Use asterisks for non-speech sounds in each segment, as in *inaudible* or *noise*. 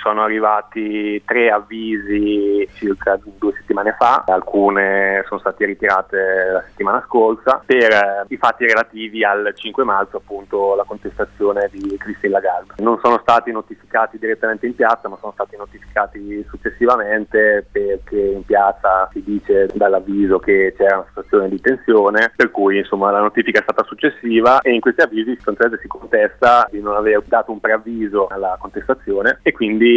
sono arrivati tre avvisi circa due settimane fa, alcune sono state ritirate la settimana scorsa per eh, i fatti relativi al 5 marzo, appunto la contestazione di Christine Lagarde. Non sono stati notificati direttamente in piazza, ma sono stati notificati successivamente perché in piazza si dice dall'avviso che c'era una situazione di tensione, per cui insomma la notifica è stata successiva e in questi avvisi si contesta di non aver dato un preavviso alla contestazione e quindi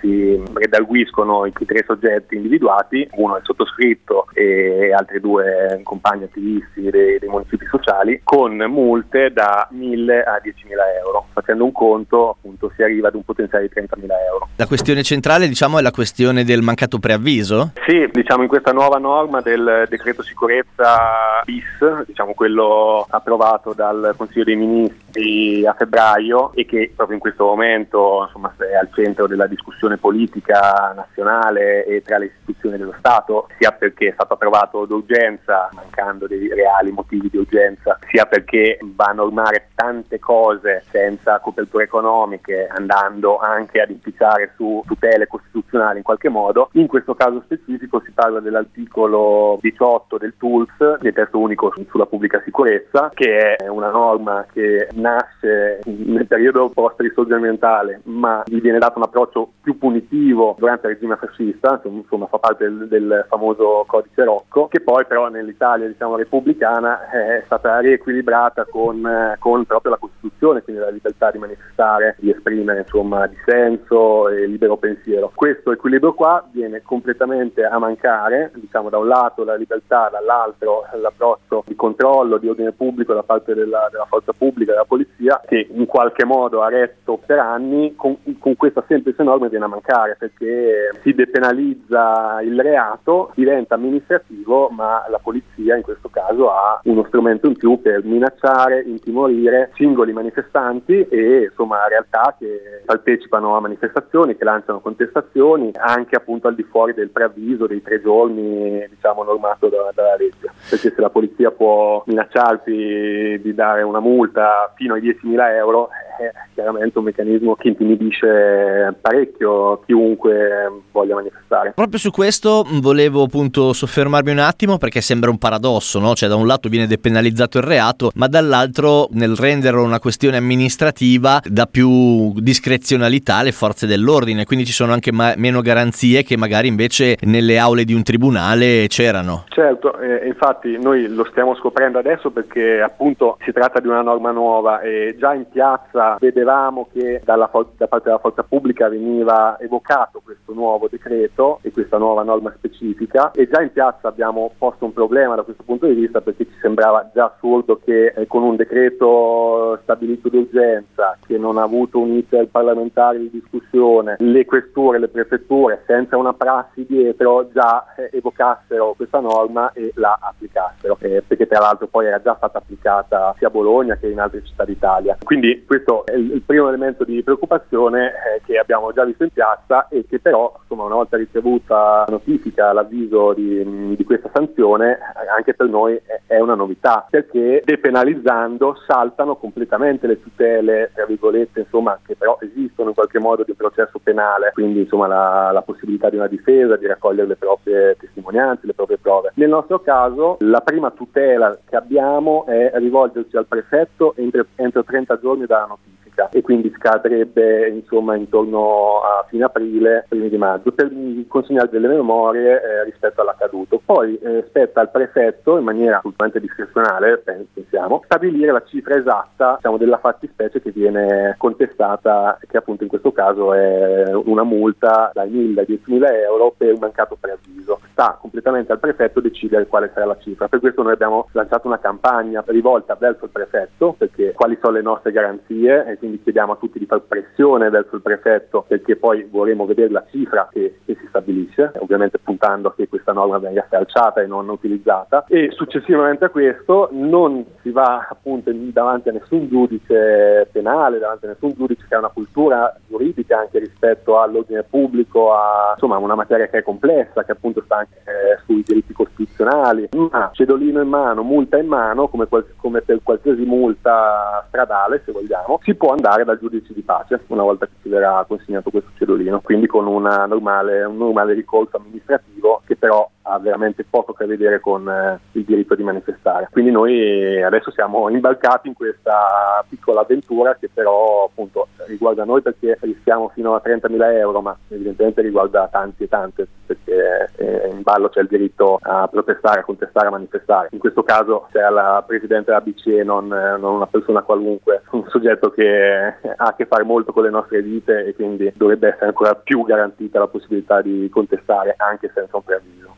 si redarguiscono i tre soggetti individuati, uno è il sottoscritto e altri due compagni attivisti dei, dei municipi sociali, con multe da 1.000 a 10.000 euro. Facendo un conto appunto si arriva ad un potenziale di 30.000 euro. La questione centrale diciamo è la questione del mancato preavviso? Sì, diciamo in questa nuova norma del decreto sicurezza bis, diciamo quello approvato dal Consiglio dei Ministri a febbraio e che proprio in questo momento insomma, è al centro della discussione politica nazionale e tra le istituzioni dello Stato, sia perché è stato approvato d'urgenza, mancando dei reali motivi di urgenza, sia perché va a normare tante cose senza coperture economiche, andando anche ad implicare su tutele costituzionali in qualche modo. In questo caso specifico si parla dell'articolo 18 del TULS, del testo unico sulla pubblica sicurezza, che è una norma che nasce nel periodo post-risorgimentale, ma gli viene dato un approccio più punitivo durante il regime fascista, insomma fa parte del, del famoso codice Rocco, che poi però nell'Italia diciamo, repubblicana è stata riequilibrata con, con, proprio la Costituzione, quindi la libertà di manifestare, di esprimere insomma, dissenso e libero pensiero. Questo equilibrio qua viene completamente a mancare, diciamo da un lato la libertà, dall'altro l'approccio di controllo, di ordine pubblico da parte della, della forza pubblica, della polizia, che in qualche modo ha retto per anni, con, con questa semplice norma viene a mancare perché si depenalizza il reato, diventa amministrativo, ma la polizia in questo caso ha uno strumento in più per minacciare, intimorire singoli manifestanti e insomma realtà che partecipano a manifestazioni, che lanciano contestazioni, anche appunto al di fuori del preavviso dei tre giorni diciamo normato da, dalla legge. Perché se la polizia può minacciarti di dare una multa fino ai 10.000 euro, è chiaramente un meccanismo che intimidisce parecchio chiunque voglia manifestare. Proprio su questo volevo appunto soffermarmi un attimo perché sembra un paradosso, no? Cioè da un lato viene depenalizzato il reato, ma dall'altro nel renderlo una questione amministrativa dà più discrezionalità alle forze dell'ordine, quindi ci sono anche ma- meno garanzie che magari invece nelle aule di un tribunale c'erano. Certo, eh, infatti noi lo stiamo scoprendo adesso perché appunto si tratta di una norma nuova e già in piazza vedevamo che dalla, da parte della forza pubblica veniva evocato questo nuovo decreto e questa nuova norma specifica e già in piazza abbiamo posto un problema da questo punto di vista perché ci sembrava già assurdo che eh, con un decreto stabilito d'urgenza che non ha avuto un iter parlamentare di discussione, le questure, le prefetture senza una prassi dietro già eh, evocassero questa norma e la applicassero eh, perché tra l'altro poi era già stata applicata sia a Bologna che in altre città d'Italia. Quindi questo è il primo elemento di preoccupazione eh, che abbiamo già visto in piazza e che però insomma, una volta ricevuta la notifica, l'avviso di, di, questa sanzione, anche per noi è, è, una novità perché depenalizzando saltano completamente le tutele, tra virgolette, insomma, che però esistono in qualche modo di un processo penale, quindi insomma, la, la possibilità di una difesa, di raccogliere le proprie testimonianze, le proprie prove. Nel nostro caso la prima tutela che abbiamo è rivolgerci al prefetto entro, entro 30 giorni dalla notifica notifica e quindi scadrebbe insomma intorno a fine aprile, primi di maggio, per consegnare delle memorie eh, rispetto all'accaduto. Poi eh, spetta al prefetto, in maniera assolutamente discrezionale, pensiamo, stabilire la cifra esatta diciamo, della fattispecie che viene contestata, che appunto in questo caso è una multa dai 1.000 ai 10.000 euro per un mancato preavviso. Sta completamente al prefetto decidere quale sarà la cifra. Per questo noi abbiamo lanciato una campagna rivolta verso il prefetto, perché quali sono le nostre garanzie e quindi chiediamo a tutti di fare pressione verso il prefetto perché poi vorremmo vedere la cifra che, che si stabilisce, ovviamente puntando a che questa norma venga stralciata e non utilizzata. E successivamente a questo non si va appunto davanti a nessun giudice penale, davanti a nessun giudice che ha una cultura giuridica anche rispetto all'ordine pubblico, a insomma una materia che è complessa, che appunto sta anche eh, sui diritti costituzionali, ma cedolino in mano, multa in mano, come, qual- come, per qualsiasi multa stradale, se vogliamo, si può andare dal giudice di pace una volta che ci verrà consegnato questo cedolino, quindi con normale, un normale ricorso amministrativo che però ha veramente poco a che vedere con eh, il diritto di manifestare. Quindi noi adesso siamo imbarcati in questa piccola avventura che però appunto riguarda noi perché rischiamo fino a 30.000 euro, ma evidentemente riguarda tanti e tante perché eh, in ballo c'è il diritto a protestare, a contestare, a manifestare. In questo caso c'è la Presidente della BCE, non, non una persona qualunque, *laughs* un soggetto che ha a che fare molto con le nostre vite e quindi dovrebbe essere ancora più garantita la possibilità di contestare anche senza un preavviso.